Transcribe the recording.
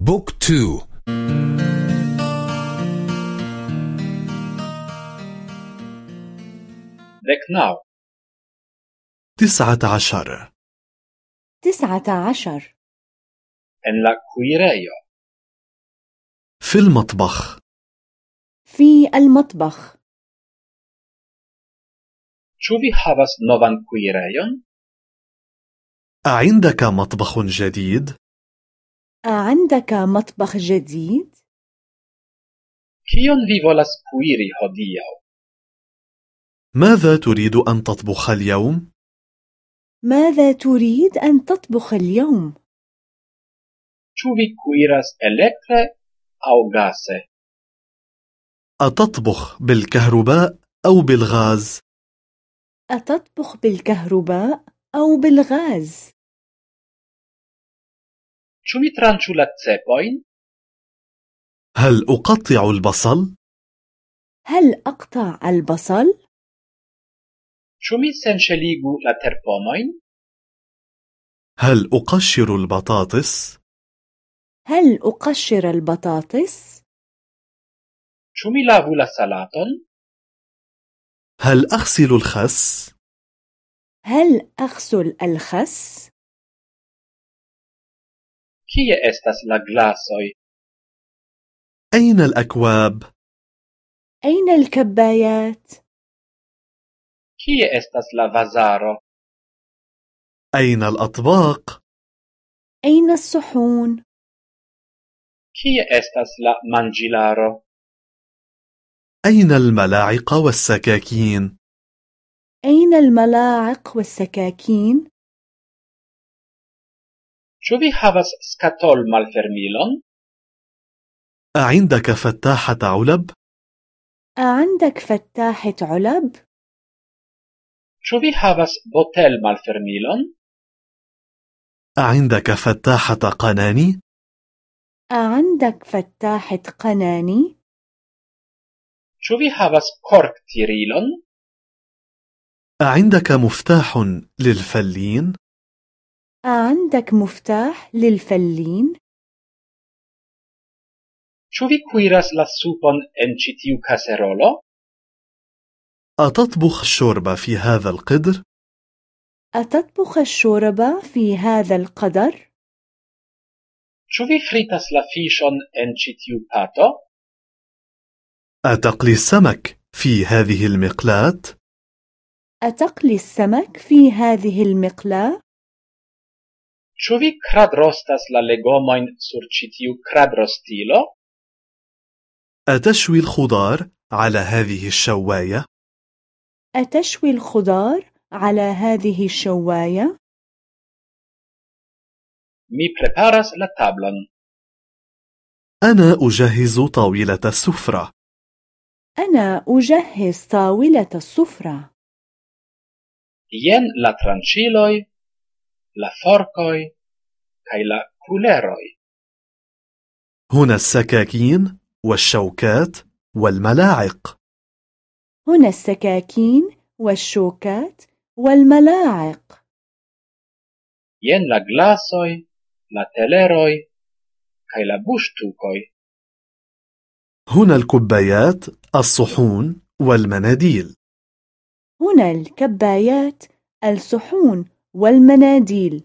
book two. dek naŭ تسعة عشر. تسعة عشر. En la kuirejo في المطبخ. في المطبخ. Ĉu vi havas novan kuirejon? أعندك مطبخ جديد؟ أعندك مطبخ جديد؟ Kion vi volas kuiri hodiaŭ? ماذا تريد أن تطبخ اليوم؟ ماذا تريد أن تطبخ اليوم؟ Ĉu vi kuiras elektre aŭ gase? أتطبخ بالكهرباء أو بالغاز؟ أتطبخ بالكهرباء أو بالغاز؟ Ĉu mi tranĉu la cepojn? هل أقطع البصل؟ هل أقطع البصل؟ Ĉu mi senŝeligu la terpomojn? هل أقشر البطاطس؟ هل أقشر البطاطس؟ Ĉu mi lavu la salaton? هل أغسل الخس؟ هل أغسل الخس؟ Kie estas la glasoj? أين الأكواب؟ أين الكبايات؟ Kie estas la vazaro? أين الأطباق؟ أين الصحون؟ Kie estas la manĝilaro? أين الملاعق والسكاكين؟ أين الملاعق والسكاكين؟ Ĉu vi havas skatolmalfermilon? أعندك فتاحة علب؟ أعندك فتاحة علب؟ Ĉu vi havas botelmalfermilon? أعندك فتاحة قناني؟ أعندك فتاحة قناني؟ Ĉu vi havas korktirilon? أعندك مفتاح للفلين؟ أعندك مفتاح للفلين؟ Ĉu vi kuiras la supon en ĉi tiu kaserolo? أتطبخ الشوربة في هذا القدر؟ أتطبخ الشوربة في هذا القدر؟ Ĉu vi fritas la fiŝon en ĉi tiu pato? أتقلي السمك في هذه المقلاة؟ أتقلي السمك في هذه المقلاة؟ Ĉu vi kradrostas la legomojn sur ĉi tiu kradrostilo? أتشوي الخضار على هذه الشواية؟ أتشوي الخضار على هذه الشواية؟ Mi preparas la tablon. أنا أجهز طاولة السفرة. أنا أجهز طاولة السفرة. Jen la tranĉiloj, la forkoj kaj la kuleroj. هنا السكاكين والشوكات والملاعق. هنا السكاكين والشوكات والملاعق. Jen la glasoj, la teleroj kaj la buŝtukoj. هنا الكبايات، الصحون والمناديل. هنا الكبايات، الصحون والمناديل.